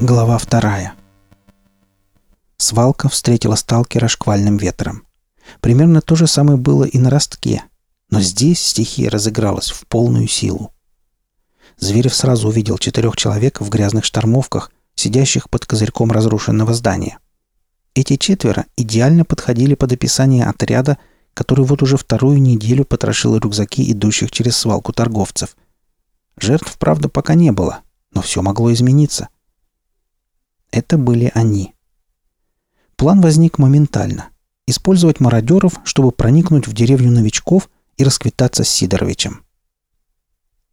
Глава вторая. Свалка встретила сталкера шквальным ветром. Примерно то же самое было и на ростке, но здесь стихия разыгралась в полную силу. Зверев сразу увидел четырех человек в грязных штормовках, сидящих под козырьком разрушенного здания. Эти четверо идеально подходили под описание отряда, который вот уже вторую неделю потрошил рюкзаки идущих через свалку торговцев. Жертв, правда, пока не было, но все могло измениться. Это были они. План возник моментально. Использовать мародеров, чтобы проникнуть в деревню новичков и расквитаться с Сидоровичем.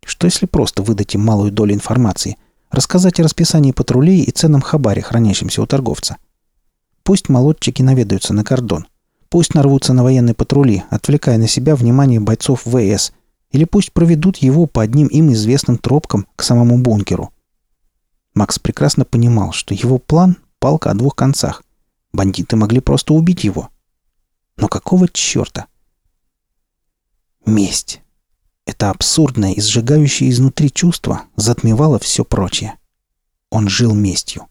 Что если просто выдать им малую долю информации, рассказать о расписании патрулей и ценном хабаре, хранящемся у торговца? Пусть молодчики наведаются на кордон – Пусть нарвутся на военные патрули, отвлекая на себя внимание бойцов ВС, или пусть проведут его по одним им известным тропкам к самому бункеру. Макс прекрасно понимал, что его план — палка о двух концах. Бандиты могли просто убить его. Но какого черта? Месть. Это абсурдное и сжигающее изнутри чувство затмевало все прочее. Он жил местью.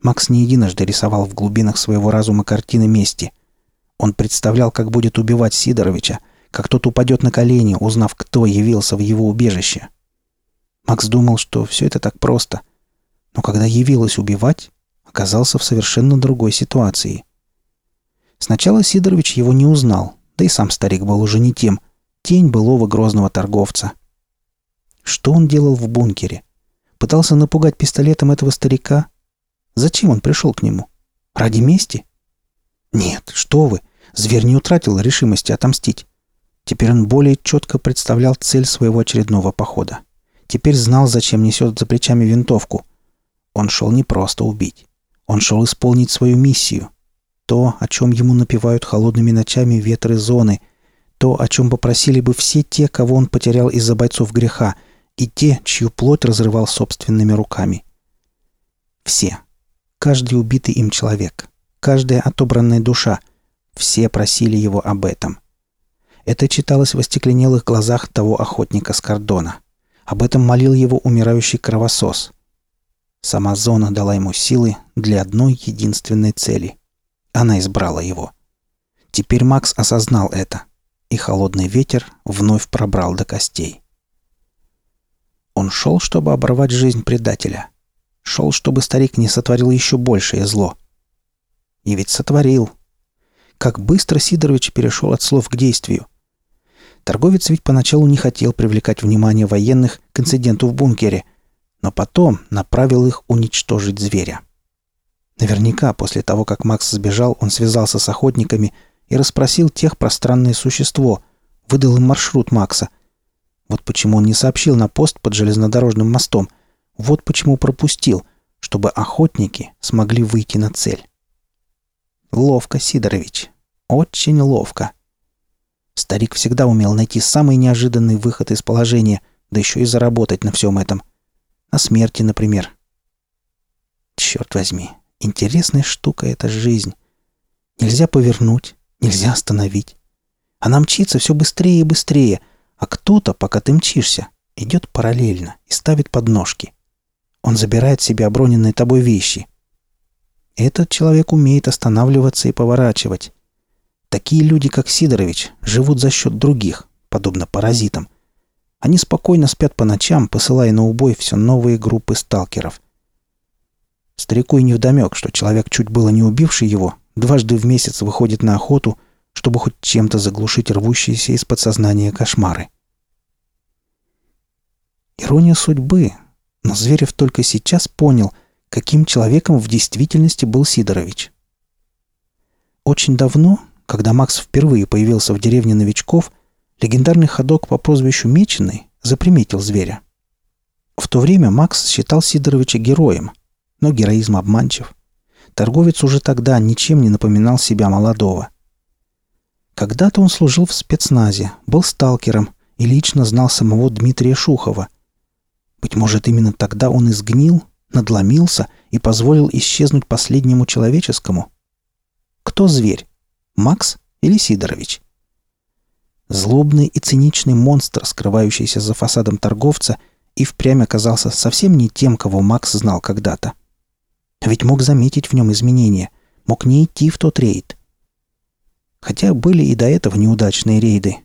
Макс не единожды рисовал в глубинах своего разума картины мести — он представлял, как будет убивать Сидоровича, как тот упадет на колени, узнав, кто явился в его убежище. Макс думал, что все это так просто. Но когда явилось убивать, оказался в совершенно другой ситуации. Сначала Сидорович его не узнал, да и сам старик был уже не тем, тень былого грозного торговца. Что он делал в бункере? Пытался напугать пистолетом этого старика? Зачем он пришел к нему? Ради мести? Нет, что вы! Зверь не утратил решимости отомстить. Теперь он более четко представлял цель своего очередного похода. Теперь знал, зачем несет за плечами винтовку. Он шел не просто убить. Он шел исполнить свою миссию. То, о чем ему напевают холодными ночами ветры зоны. То, о чем попросили бы все те, кого он потерял из-за бойцов греха, и те, чью плоть разрывал собственными руками. Все. Каждый убитый им человек. Каждая отобранная душа — все просили его об этом. Это читалось в остекленелых глазах того охотника с кордона. Об этом молил его умирающий кровосос. Сама зона дала ему силы для одной единственной цели. Она избрала его. Теперь Макс осознал это, и холодный ветер вновь пробрал до костей. Он шел, чтобы оборвать жизнь предателя. Шел, чтобы старик не сотворил еще большее зло. И ведь сотворил — как быстро Сидорович перешел от слов к действию. Торговец ведь поначалу не хотел привлекать внимание военных к инциденту в бункере, но потом направил их уничтожить зверя. Наверняка после того, как Макс сбежал, он связался с охотниками и расспросил тех про странное существо, выдал им маршрут Макса. Вот почему он не сообщил на пост под железнодорожным мостом. Вот почему пропустил, чтобы охотники смогли выйти на цель. Ловко, Сидорович. Очень ловко. Старик всегда умел найти самый неожиданный выход из положения, да еще и заработать на всем этом. На смерти, например. Черт возьми, интересная штука эта жизнь. Нельзя повернуть, нельзя остановить. Она мчится все быстрее и быстрее, а кто-то, пока ты мчишься, идет параллельно и ставит подножки. Он забирает себе оброненные тобой вещи. Этот человек умеет останавливаться и поворачивать. Такие люди, как Сидорович, живут за счет других, подобно паразитам. Они спокойно спят по ночам, посылая на убой все новые группы сталкеров. Старику и невдомек, что человек, чуть было не убивший его, дважды в месяц выходит на охоту, чтобы хоть чем-то заглушить рвущиеся из подсознания кошмары. Ирония судьбы, но Зверев только сейчас понял, каким человеком в действительности был Сидорович. Очень давно, когда Макс впервые появился в деревне новичков, легендарный ходок по прозвищу Меченый заприметил зверя. В то время Макс считал Сидоровича героем, но героизм обманчив. Торговец уже тогда ничем не напоминал себя молодого. Когда-то он служил в спецназе, был сталкером и лично знал самого Дмитрия Шухова. Быть может, именно тогда он изгнил, надломился и позволил исчезнуть последнему человеческому? Кто зверь? Макс или Сидорович? Злобный и циничный монстр, скрывающийся за фасадом торговца, и впрямь оказался совсем не тем, кого Макс знал когда-то. Ведь мог заметить в нем изменения, мог не идти в тот рейд. Хотя были и до этого неудачные рейды.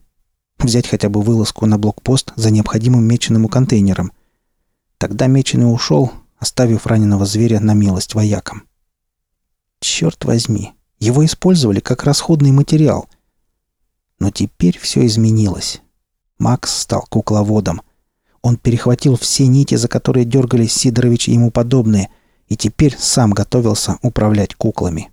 Взять хотя бы вылазку на блокпост за необходимым меченому контейнером. Тогда меченый ушел, оставив раненого зверя на милость воякам. Черт возьми, его использовали как расходный материал. Но теперь все изменилось. Макс стал кукловодом. Он перехватил все нити, за которые дергались Сидорович и ему подобные, и теперь сам готовился управлять куклами.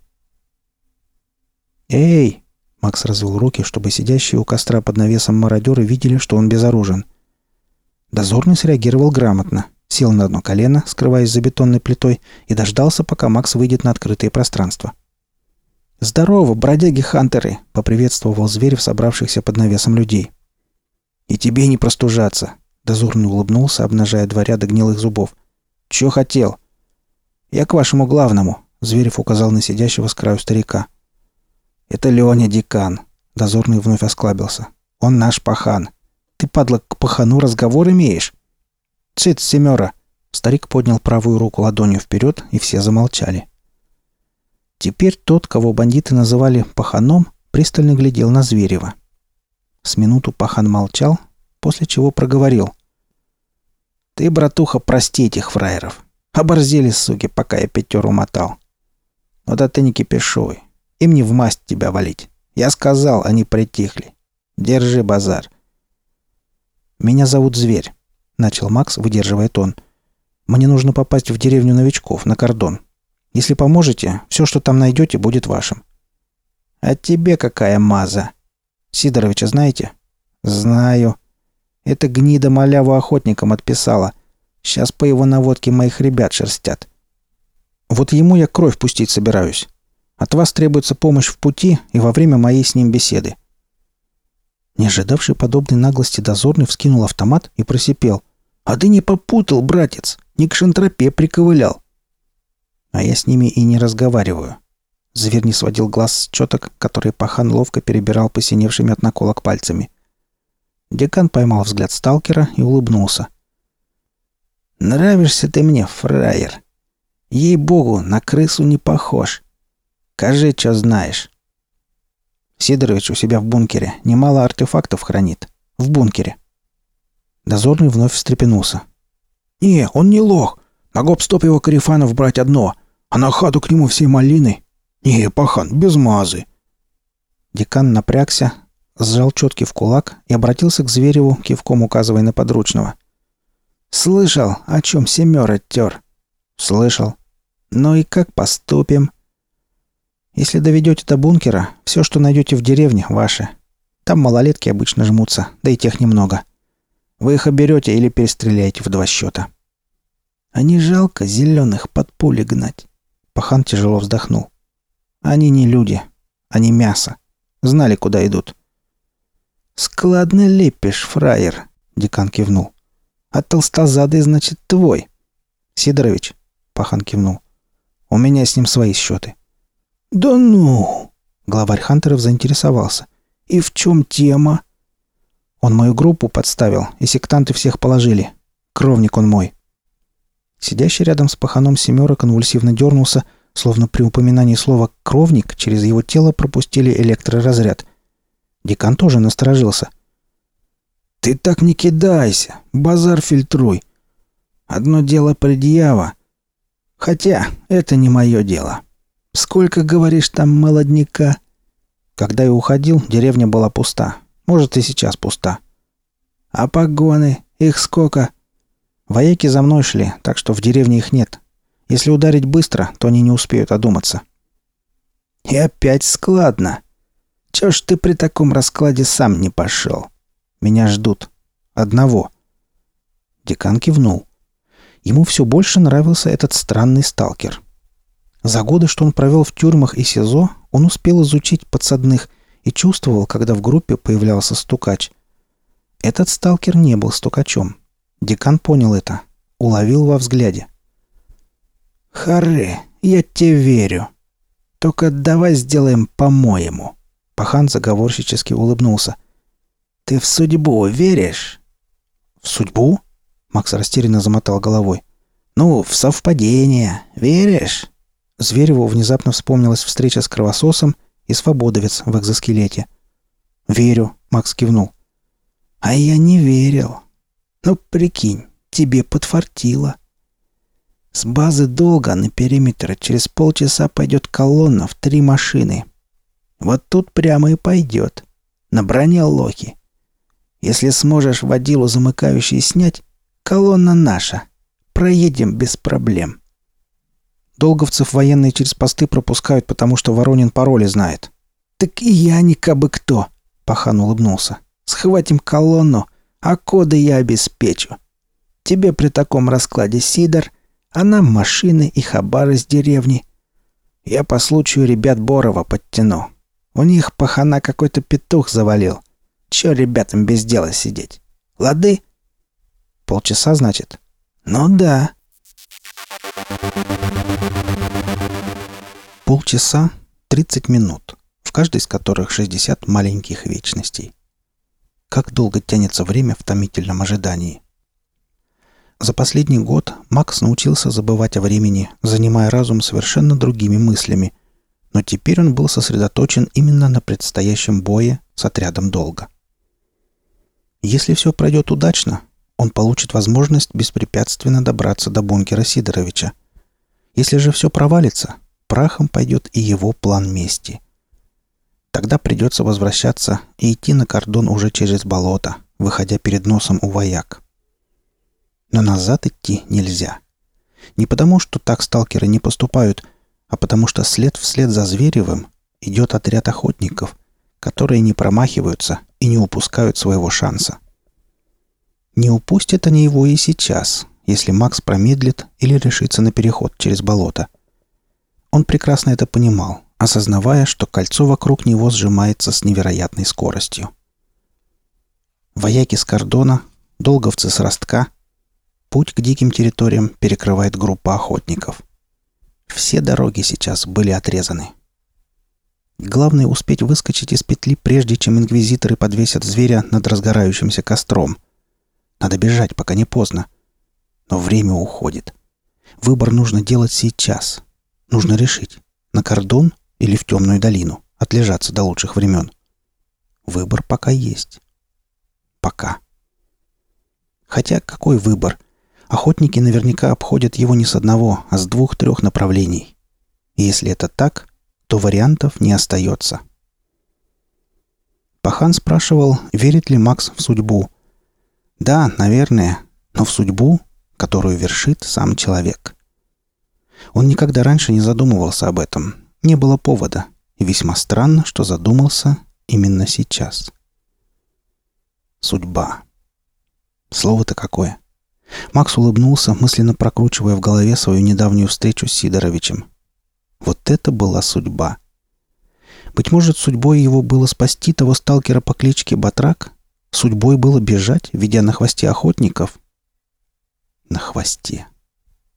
«Эй!» — Макс развел руки, чтобы сидящие у костра под навесом мародеры видели, что он безоружен. Дозорный среагировал грамотно, сел на одно колено, скрываясь за бетонной плитой, и дождался, пока Макс выйдет на открытое пространство. «Здорово, бродяги-хантеры!» — поприветствовал Зверев собравшихся под навесом людей. «И тебе не простужаться!» — дозорный улыбнулся, обнажая два ряда гнилых зубов. «Чё хотел?» «Я к вашему главному», — Зверев указал на сидящего с краю старика. «Это Леня Декан», — дозорный вновь осклабился. «Он наш пахан. Ты, падла, к пахану разговор имеешь?» «Цит, семера!» Старик поднял правую руку ладонью вперед, и все замолчали. Теперь тот, кого бандиты называли паханом, пристально глядел на Зверева. С минуту пахан молчал, после чего проговорил. «Ты, братуха, прости этих фраеров. Оборзели, суки, пока я пятеру мотал. Но да ты не кипишуй. Им не в масть тебя валить. Я сказал, они притихли. Держи базар. Меня зовут Зверь, начал Макс, выдерживая тон. Мне нужно попасть в деревню новичков, на кордон. Если поможете, все, что там найдете, будет вашим. А тебе какая маза? Сидоровича знаете? Знаю. Это гнида маляву охотникам отписала. Сейчас по его наводке моих ребят шерстят. Вот ему я кровь пустить собираюсь. От вас требуется помощь в пути и во время моей с ним беседы. Не ожидавший подобной наглости дозорный вскинул автомат и просипел. «А ты не попутал, братец! Не к шантропе приковылял!» А я с ними и не разговариваю. Зверь не сводил глаз с четок, которые пахан ловко перебирал посиневшими от наколок пальцами. Декан поймал взгляд сталкера и улыбнулся. «Нравишься ты мне, фраер. Ей-богу, на крысу не похож. Кажи, что знаешь». Сидорович у себя в бункере немало артефактов хранит. В бункере. Дозорный вновь встрепенулся. «Не, он не лох. На гоп-стоп его корефанов брать одно а на хату к нему всей малины. Не, пахан, без мазы. Декан напрягся, сжал четки в кулак и обратился к Звереву, кивком указывая на подручного. «Слышал, о чем семер оттер?» «Слышал. Ну и как поступим?» «Если доведете до бункера, все, что найдете в деревне, ваше. Там малолетки обычно жмутся, да и тех немного. Вы их оберете или перестреляете в два счета». «А не жалко зеленых под пули гнать?» Пахан тяжело вздохнул. «Они не люди. Они мясо. Знали, куда идут». «Складно лепишь, фраер», — декан кивнул. «А толстозадый, значит, твой». «Сидорович», — Пахан кивнул. «У меня с ним свои счеты». «Да ну!» — главарь Хантеров заинтересовался. «И в чем тема?» «Он мою группу подставил, и сектанты всех положили. Кровник он мой». Сидящий рядом с паханом семера конвульсивно дернулся, словно при упоминании слова «кровник» через его тело пропустили электроразряд. Декан тоже насторожился. «Ты так не кидайся! Базар фильтруй! Одно дело предъява. Хотя это не мое дело. Сколько, говоришь, там молодняка?» Когда я уходил, деревня была пуста. Может, и сейчас пуста. «А погоны? Их сколько?» Вояки за мной шли, так что в деревне их нет. Если ударить быстро, то они не успеют одуматься. И опять складно. Чё ж ты при таком раскладе сам не пошел? Меня ждут. Одного. Декан кивнул. Ему все больше нравился этот странный сталкер. За годы, что он провел в тюрьмах и СИЗО, он успел изучить подсадных и чувствовал, когда в группе появлялся стукач. Этот сталкер не был стукачом. Декан понял это. Уловил во взгляде. «Харе, я тебе верю. Только давай сделаем по-моему». Пахан заговорщически улыбнулся. «Ты в судьбу веришь?» «В судьбу?» Макс растерянно замотал головой. «Ну, в совпадение. Веришь?» Звереву внезапно вспомнилась встреча с кровососом и свободовец в экзоскелете. «Верю», — Макс кивнул. «А я не верил. Ну, прикинь, тебе подфартило. С базы долго на периметр через полчаса пойдет колонна в три машины. Вот тут прямо и пойдет. На броне Локи. Если сможешь водилу замыкающий снять, колонна наша. Проедем без проблем. Долговцев военные через посты пропускают, потому что Воронин пароли знает. «Так и я не кабы кто!» — Пахан улыбнулся. «Схватим колонну, а коды я обеспечу. Тебе при таком раскладе Сидор, а нам машины и хабары с деревни. Я по случаю ребят Борова подтяну. У них пахана какой-то петух завалил. Чё ребятам без дела сидеть? Лады?» «Полчаса, значит?» «Ну да», Полчаса — 30 минут, в каждой из которых 60 маленьких вечностей. Как долго тянется время в томительном ожидании. За последний год Макс научился забывать о времени, занимая разум совершенно другими мыслями, но теперь он был сосредоточен именно на предстоящем бое с отрядом долга. Если все пройдет удачно, он получит возможность беспрепятственно добраться до бункера Сидоровича. Если же все провалится, прахом пойдет и его план мести. Тогда придется возвращаться и идти на кордон уже через болото, выходя перед носом у вояк. Но назад идти нельзя. Не потому, что так сталкеры не поступают, а потому что след вслед за Зверевым идет отряд охотников, которые не промахиваются и не упускают своего шанса. Не упустят они его и сейчас, если Макс промедлит или решится на переход через болото. Он прекрасно это понимал, осознавая, что кольцо вокруг него сжимается с невероятной скоростью. Вояки с кордона, долговцы с ростка. Путь к диким территориям перекрывает группа охотников. Все дороги сейчас были отрезаны. Главное успеть выскочить из петли, прежде чем инквизиторы подвесят зверя над разгорающимся костром. Надо бежать, пока не поздно. Но время уходит. Выбор нужно делать сейчас, Нужно решить, на кордон или в темную долину, отлежаться до лучших времен. Выбор пока есть. Пока. Хотя какой выбор? Охотники наверняка обходят его не с одного, а с двух-трех направлений. И если это так, то вариантов не остается. Пахан спрашивал, верит ли Макс в судьбу. Да, наверное, но в судьбу, которую вершит сам человек. Он никогда раньше не задумывался об этом. Не было повода. И весьма странно, что задумался именно сейчас. Судьба. Слово-то какое. Макс улыбнулся, мысленно прокручивая в голове свою недавнюю встречу с Сидоровичем. Вот это была судьба. Быть может, судьбой его было спасти того сталкера по кличке Батрак? Судьбой было бежать, ведя на хвосте охотников? На хвосте.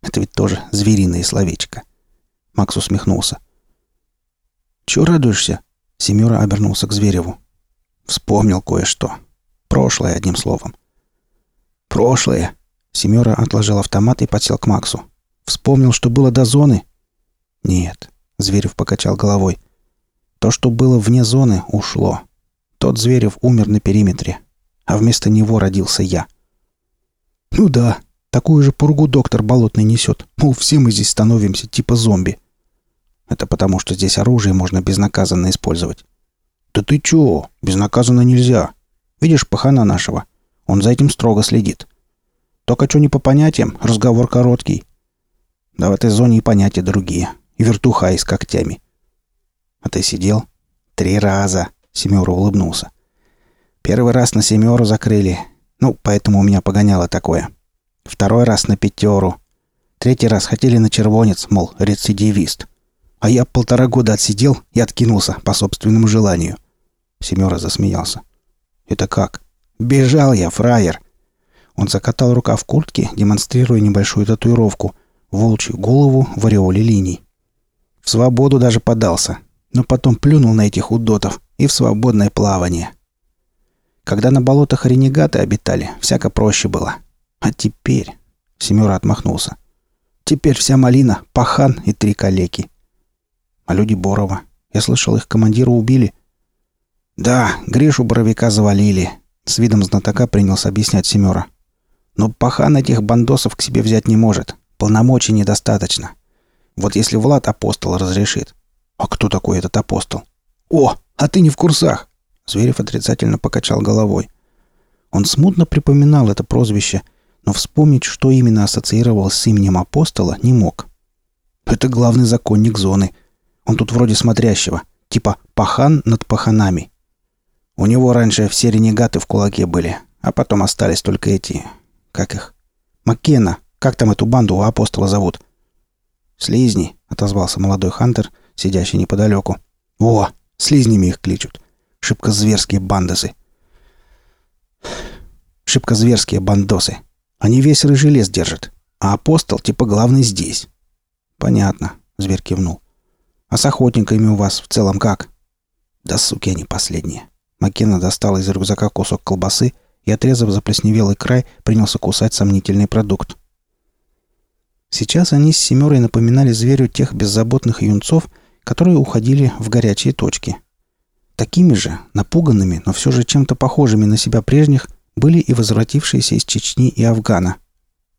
Это ведь тоже звериное словечко. Макс усмехнулся. «Чего радуешься?» Семёра обернулся к Звереву. «Вспомнил кое-что. Прошлое, одним словом». «Прошлое?» Семёра отложил автомат и подсел к Максу. «Вспомнил, что было до зоны?» «Нет», — Зверев покачал головой. «То, что было вне зоны, ушло. Тот Зверев умер на периметре, а вместо него родился я». «Ну да», Такую же пургу доктор болотный несет. Мол, все мы здесь становимся типа зомби. Это потому, что здесь оружие можно безнаказанно использовать. Да ты чё? Безнаказанно нельзя. Видишь пахана нашего? Он за этим строго следит. Только что не по понятиям, разговор короткий. Да в этой зоне и понятия другие. И вертуха и с когтями. А ты сидел? Три раза. Семёра улыбнулся. Первый раз на семеру закрыли. Ну, поэтому у меня погоняло такое. Второй раз на пятеру. Третий раз хотели на червонец, мол, рецидивист. А я полтора года отсидел и откинулся по собственному желанию. Семёра засмеялся. «Это как?» «Бежал я, фраер!» Он закатал рука в куртке, демонстрируя небольшую татуировку, волчью голову в ореоле линий. В свободу даже подался, но потом плюнул на этих удотов и в свободное плавание. Когда на болотах ренегаты обитали, всяко проще было. А теперь... Семёра отмахнулся. Теперь вся малина, пахан и три калеки. А люди Борова. Я слышал, их командира убили. Да, Гришу Боровика завалили. С видом знатока принялся объяснять Семёра. Но пахан этих бандосов к себе взять не может. Полномочий недостаточно. Вот если Влад апостол разрешит. А кто такой этот апостол? О, а ты не в курсах. Зверев отрицательно покачал головой. Он смутно припоминал это прозвище – но вспомнить, что именно ассоциировалось с именем апостола, не мог. Это главный законник зоны. Он тут вроде смотрящего, типа пахан над паханами. У него раньше все ренегаты в кулаке были, а потом остались только эти... Как их? Маккена. Как там эту банду у апостола зовут? «Слизни», — отозвался молодой хантер, сидящий неподалеку. «О, слизнями их кличут. Шибко зверские бандосы». Шибко зверские бандосы. Они весь рыжий лес держат, а апостол типа главный здесь». «Понятно», — зверь кивнул. «А с охотниками у вас в целом как?» «Да суки они последние». Маккена достал из рюкзака кусок колбасы и, отрезав заплесневелый край, принялся кусать сомнительный продукт. Сейчас они с Семерой напоминали зверю тех беззаботных юнцов, которые уходили в горячие точки. Такими же, напуганными, но все же чем-то похожими на себя прежних, были и возвратившиеся из Чечни и Афгана.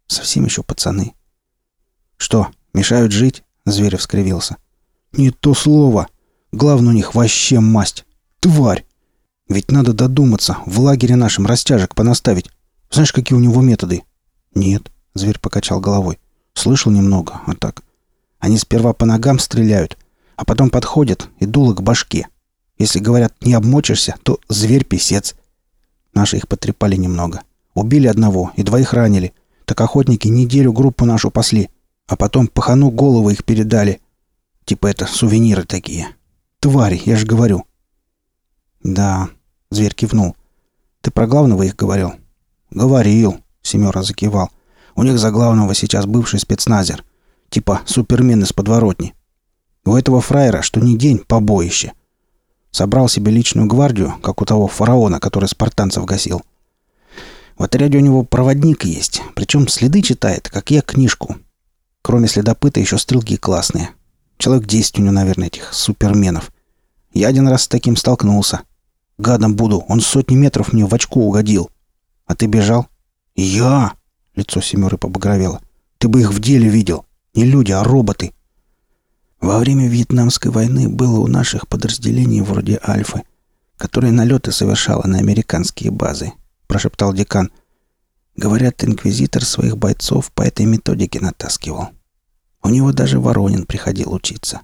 Совсем еще пацаны. «Что, мешают жить?» — Зверев скривился. «Не то слово. Главное у них вообще масть. Тварь! Ведь надо додуматься, в лагере нашем растяжек понаставить. Знаешь, какие у него методы?» «Нет», — зверь покачал головой. «Слышал немного, а так. Они сперва по ногам стреляют, а потом подходят и дуло к башке. Если говорят, не обмочишься, то зверь-писец. Наши их потрепали немного. Убили одного и двоих ранили. Так охотники неделю группу нашу пасли. А потом пахану головы их передали. Типа это сувениры такие. Твари, я же говорю. Да, зверь кивнул. Ты про главного их говорил? Говорил, Семера закивал. У них за главного сейчас бывший спецназер. Типа супермен из подворотни. У этого фраера, что ни день, побоище. Собрал себе личную гвардию, как у того фараона, который спартанцев гасил. В отряде у него проводник есть, причем следы читает, как я книжку. Кроме следопыта еще стрелки классные. Человек 10 у него, наверное, этих суперменов. Я один раз с таким столкнулся. Гадом буду, он сотни метров мне в очко угодил. А ты бежал? Я! Лицо Семеры побагровело. Ты бы их в деле видел. Не люди, а роботы. Во время Вьетнамской войны было у наших подразделений вроде «Альфы», которые налеты совершала на американские базы, прошептал декан. Говорят, инквизитор своих бойцов по этой методике натаскивал. У него даже Воронин приходил учиться.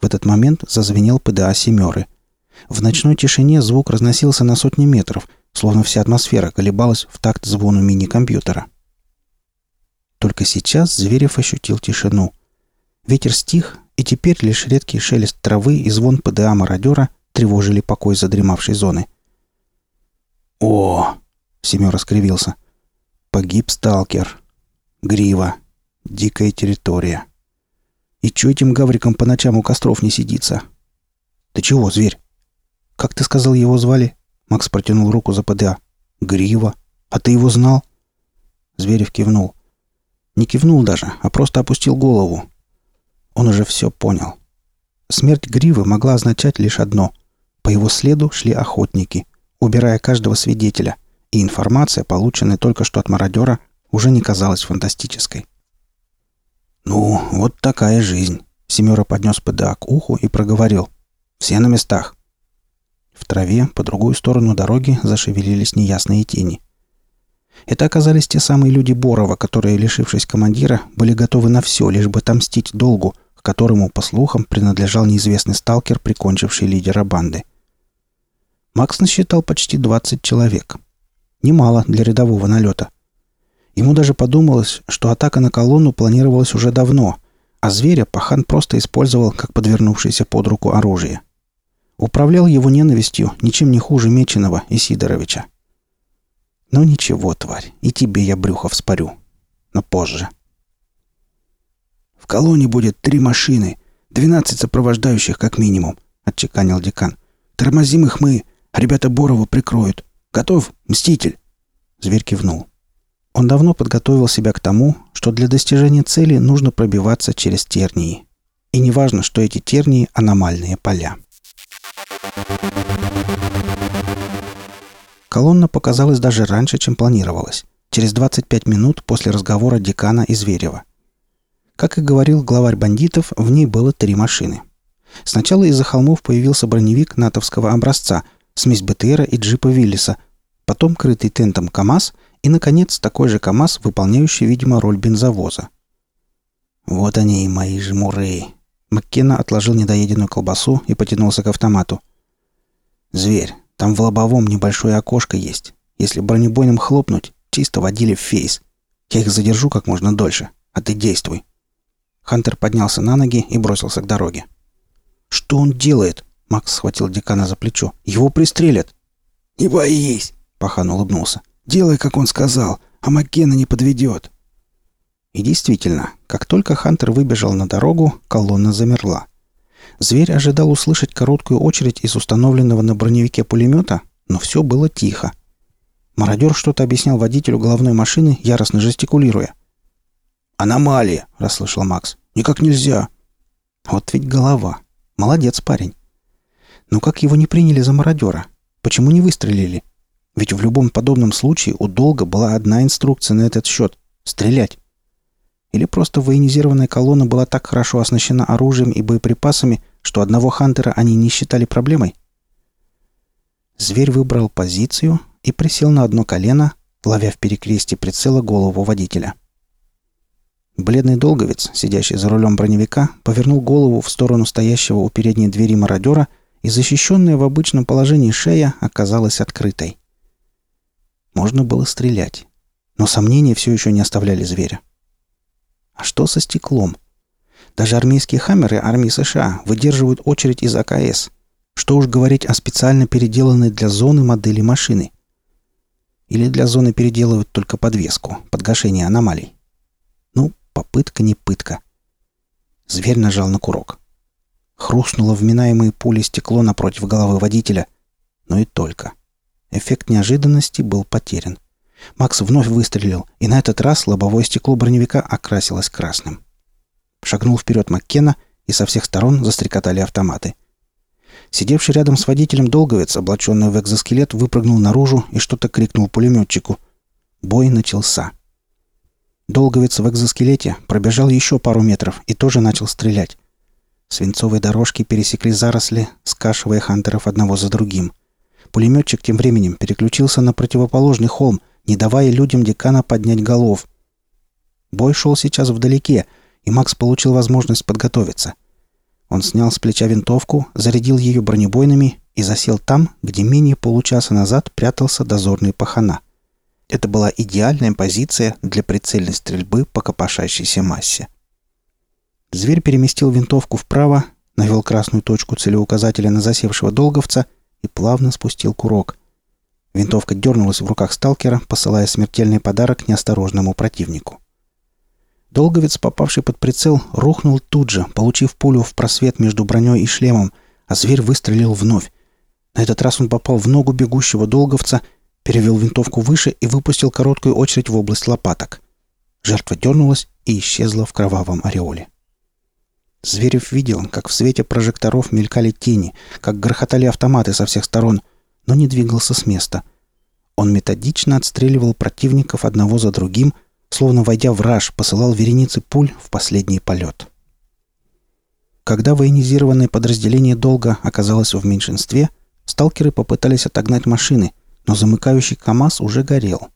В этот момент зазвенел ПДА «семеры». В ночной тишине звук разносился на сотни метров, словно вся атмосфера колебалась в такт звону мини-компьютера. Только сейчас Зверев ощутил тишину — Ветер стих, и теперь лишь редкий шелест травы и звон ПДА мародера тревожили покой задремавшей зоны. «О!» — Семёр скривился. «Погиб сталкер. Грива. Дикая территория. И чё этим гаврикам по ночам у костров не сидится? Ты чего, зверь? Как ты сказал, его звали?» Макс протянул руку за ПДА. «Грива. А ты его знал?» Зверев кивнул. Не кивнул даже, а просто опустил голову, он уже все понял. Смерть Гривы могла означать лишь одно. По его следу шли охотники, убирая каждого свидетеля, и информация, полученная только что от мародера, уже не казалась фантастической. «Ну, вот такая жизнь», — Семера поднес ПДА к уху и проговорил. «Все на местах». В траве по другую сторону дороги зашевелились неясные тени. Это оказались те самые люди Борова, которые, лишившись командира, были готовы на все, лишь бы отомстить долгу, которому, по слухам, принадлежал неизвестный сталкер, прикончивший лидера банды. Макс насчитал почти 20 человек. Немало для рядового налета. Ему даже подумалось, что атака на колонну планировалась уже давно, а зверя Пахан просто использовал как подвернувшееся под руку оружие. Управлял его ненавистью ничем не хуже Меченого и Сидоровича. «Ну ничего, тварь, и тебе я брюхо вспорю. Но позже». В колонне будет три машины, двенадцать сопровождающих как минимум», — отчеканил декан. «Тормозим их мы, а ребята Борова прикроют. Готов, Мститель?» Зверь кивнул. Он давно подготовил себя к тому, что для достижения цели нужно пробиваться через тернии. И неважно, что эти тернии – аномальные поля. Колонна показалась даже раньше, чем планировалось. Через 25 минут после разговора декана и Зверева. Как и говорил главарь бандитов, в ней было три машины. Сначала из-за холмов появился броневик натовского образца, смесь БТРа и джипа Виллиса, потом крытый тентом КАМАЗ – и, наконец, такой же КАМАЗ, выполняющий, видимо, роль бензовоза. «Вот они и мои жмуры!» Маккена отложил недоеденную колбасу и потянулся к автомату. «Зверь, там в лобовом небольшое окошко есть. Если бронебойным хлопнуть, чисто водили в фейс. Я их задержу как можно дольше, а ты действуй». Хантер поднялся на ноги и бросился к дороге. «Что он делает?» Макс схватил декана за плечо. «Его пристрелят!» «Не боись!» Пахан улыбнулся. Делай, как он сказал, а Маккена не подведет». И действительно, как только Хантер выбежал на дорогу, колонна замерла. Зверь ожидал услышать короткую очередь из установленного на броневике пулемета, но все было тихо. Мародер что-то объяснял водителю головной машины, яростно жестикулируя. «Аномалия!» – расслышал Макс. «Никак нельзя!» «Вот ведь голова. Молодец парень. Но как его не приняли за мародера? Почему не выстрелили?» Ведь в любом подобном случае у Долга была одна инструкция на этот счет — стрелять. Или просто военизированная колонна была так хорошо оснащена оружием и боеприпасами, что одного Хантера они не считали проблемой? Зверь выбрал позицию и присел на одно колено, ловя в перекрестие прицела голову водителя. Бледный долговец, сидящий за рулем броневика, повернул голову в сторону стоящего у передней двери мародера, и защищенная в обычном положении шея оказалась открытой. Можно было стрелять. Но сомнения все еще не оставляли зверя. А что со стеклом? Даже армейские «Хаммеры» армии США выдерживают очередь из АКС. Что уж говорить о специально переделанной для зоны модели машины. Или для зоны переделывают только подвеску, подгашение аномалий. Ну, попытка не пытка. Зверь нажал на курок. Хрустнуло вминаемое пули стекло напротив головы водителя. Но и только. — Эффект неожиданности был потерян. Макс вновь выстрелил, и на этот раз лобовое стекло броневика окрасилось красным. Шагнул вперед Маккена, и со всех сторон застрекотали автоматы. Сидевший рядом с водителем долговец, облаченный в экзоскелет, выпрыгнул наружу и что-то крикнул пулеметчику. Бой начался. Долговец в экзоскелете пробежал еще пару метров и тоже начал стрелять. Свинцовые дорожки пересекли заросли, скашивая хантеров одного за другим — Пулеметчик тем временем переключился на противоположный холм, не давая людям декана поднять голов. Бой шел сейчас вдалеке, и Макс получил возможность подготовиться. Он снял с плеча винтовку, зарядил ее бронебойными и засел там, где менее получаса назад прятался дозорный пахана. Это была идеальная позиция для прицельной стрельбы по копошащейся массе. Зверь переместил винтовку вправо, навел красную точку целеуказателя на засевшего долговца и плавно спустил курок. Винтовка дернулась в руках сталкера, посылая смертельный подарок неосторожному противнику. Долговец, попавший под прицел, рухнул тут же, получив пулю в просвет между броней и шлемом, а зверь выстрелил вновь. На этот раз он попал в ногу бегущего долговца, перевел винтовку выше и выпустил короткую очередь в область лопаток. Жертва дернулась и исчезла в кровавом ореоле. Зверев видел, как в свете прожекторов мелькали тени, как грохотали автоматы со всех сторон, но не двигался с места. Он методично отстреливал противников одного за другим, словно войдя в раж, посылал вереницы пуль в последний полет. Когда военизированное подразделение долго оказалось в меньшинстве, сталкеры попытались отогнать машины, но замыкающий КАМАЗ уже горел.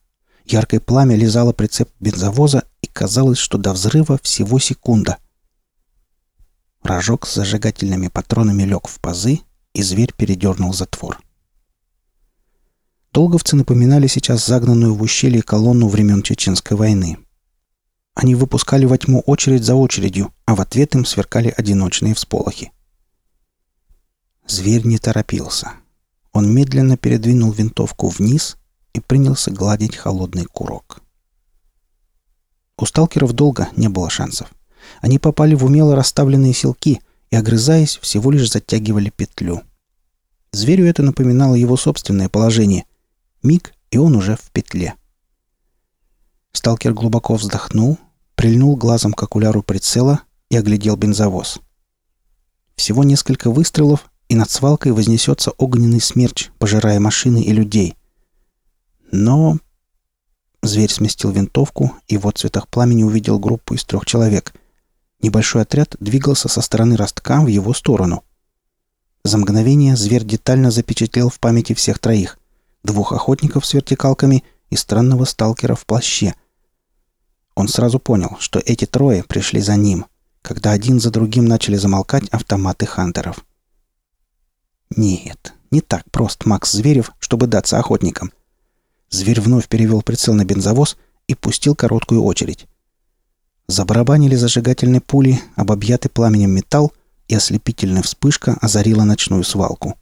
Яркое пламя лизало прицеп бензовоза, и казалось, что до взрыва всего секунда — Рожок с зажигательными патронами лег в пазы, и зверь передернул затвор. Долговцы напоминали сейчас загнанную в ущелье колонну времен Чеченской войны. Они выпускали во тьму очередь за очередью, а в ответ им сверкали одиночные всполохи. Зверь не торопился. Он медленно передвинул винтовку вниз и принялся гладить холодный курок. У сталкеров долго не было шансов. Они попали в умело расставленные селки и, огрызаясь, всего лишь затягивали петлю. Зверю это напоминало его собственное положение. Миг, и он уже в петле. Сталкер глубоко вздохнул, прильнул глазом к окуляру прицела и оглядел бензовоз. Всего несколько выстрелов, и над свалкой вознесется огненный смерч, пожирая машины и людей. Но... Зверь сместил винтовку и в отцветах пламени увидел группу из трех человек. Небольшой отряд двигался со стороны ростка в его сторону. За мгновение зверь детально запечатлел в памяти всех троих. Двух охотников с вертикалками и странного сталкера в плаще. Он сразу понял, что эти трое пришли за ним, когда один за другим начали замолкать автоматы хантеров. Нет, не так прост Макс Зверев, чтобы даться охотникам. Зверь вновь перевел прицел на бензовоз и пустил короткую очередь. Забарабанили зажигательные пули об объятый пламенем металл, и ослепительная вспышка озарила ночную свалку.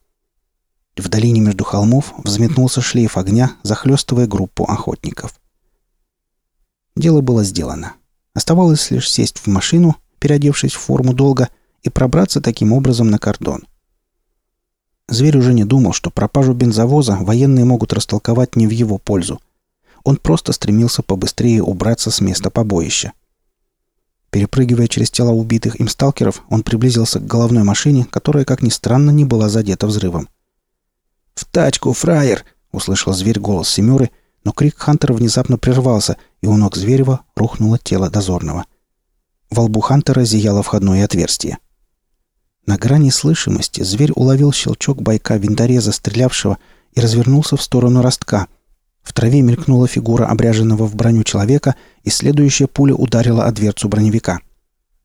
В долине между холмов взметнулся шлейф огня, захлестывая группу охотников. Дело было сделано. Оставалось лишь сесть в машину, переодевшись в форму долга, и пробраться таким образом на кордон. Зверь уже не думал, что пропажу бензовоза военные могут растолковать не в его пользу. Он просто стремился побыстрее убраться с места побоища. Перепрыгивая через тела убитых им сталкеров, он приблизился к головной машине, которая, как ни странно, не была задета взрывом. «В тачку, фраер!» — услышал зверь голос Семеры, но крик Хантера внезапно прервался, и у ног Зверева рухнуло тело дозорного. Во лбу Хантера зияло входное отверстие. На грани слышимости зверь уловил щелчок байка винтореза, стрелявшего, и развернулся в сторону ростка — в траве мелькнула фигура обряженного в броню человека, и следующая пуля ударила о дверцу броневика.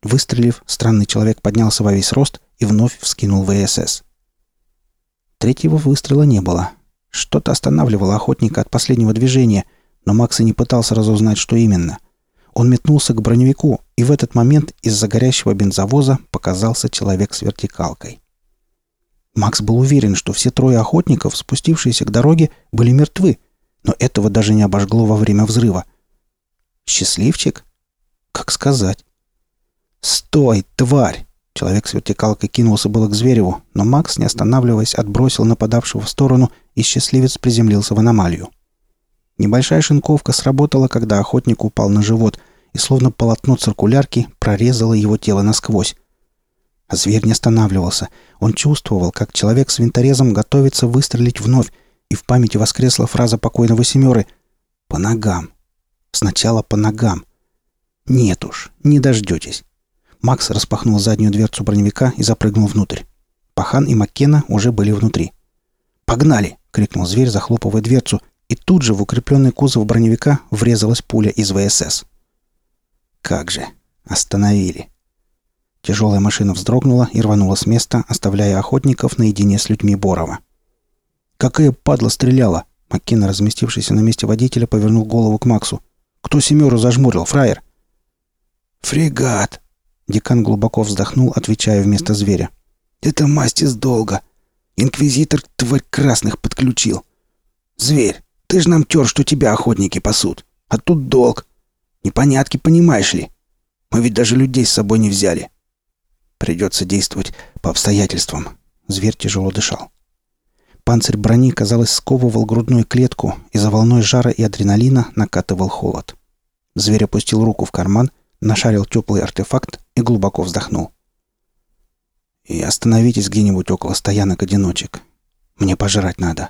Выстрелив, странный человек поднялся во весь рост и вновь вскинул ВСС. Третьего выстрела не было. Что-то останавливало охотника от последнего движения, но Макс и не пытался разузнать, что именно. Он метнулся к броневику, и в этот момент из-за горящего бензовоза показался человек с вертикалкой. Макс был уверен, что все трое охотников, спустившиеся к дороге, были мертвы, но этого даже не обожгло во время взрыва. Счастливчик? Как сказать? «Стой, тварь!» Человек с вертикалкой кинулся было к Звереву, но Макс, не останавливаясь, отбросил нападавшего в сторону, и счастливец приземлился в аномалию. Небольшая шинковка сработала, когда охотник упал на живот, и словно полотно циркулярки прорезало его тело насквозь. А зверь не останавливался. Он чувствовал, как человек с винторезом готовится выстрелить вновь, и в памяти воскресла фраза покойного Семеры «По ногам». Сначала по ногам. Нет уж, не дождетесь. Макс распахнул заднюю дверцу броневика и запрыгнул внутрь. Пахан и Маккена уже были внутри. «Погнали!» — крикнул зверь, захлопывая дверцу, и тут же в укрепленный кузов броневика врезалась пуля из ВСС. «Как же! Остановили!» Тяжелая машина вздрогнула и рванула с места, оставляя охотников наедине с людьми Борова. «Какая падла стреляла?» Маккена, разместившийся на месте водителя, повернул голову к Максу. «Кто семеру зажмурил, фраер?» «Фрегат!» Декан глубоко вздохнул, отвечая вместо зверя. «Это мастис долго. Инквизитор тварь красных подключил. Зверь, ты ж нам тер, что тебя охотники пасут. А тут долг. Непонятки, понимаешь ли? Мы ведь даже людей с собой не взяли. Придется действовать по обстоятельствам». Зверь тяжело дышал. Панцирь брони, казалось, сковывал грудную клетку, и за волной жара и адреналина накатывал холод. Зверь опустил руку в карман, нашарил теплый артефакт и глубоко вздохнул. «И остановитесь где-нибудь около стоянок одиночек. Мне пожрать надо»,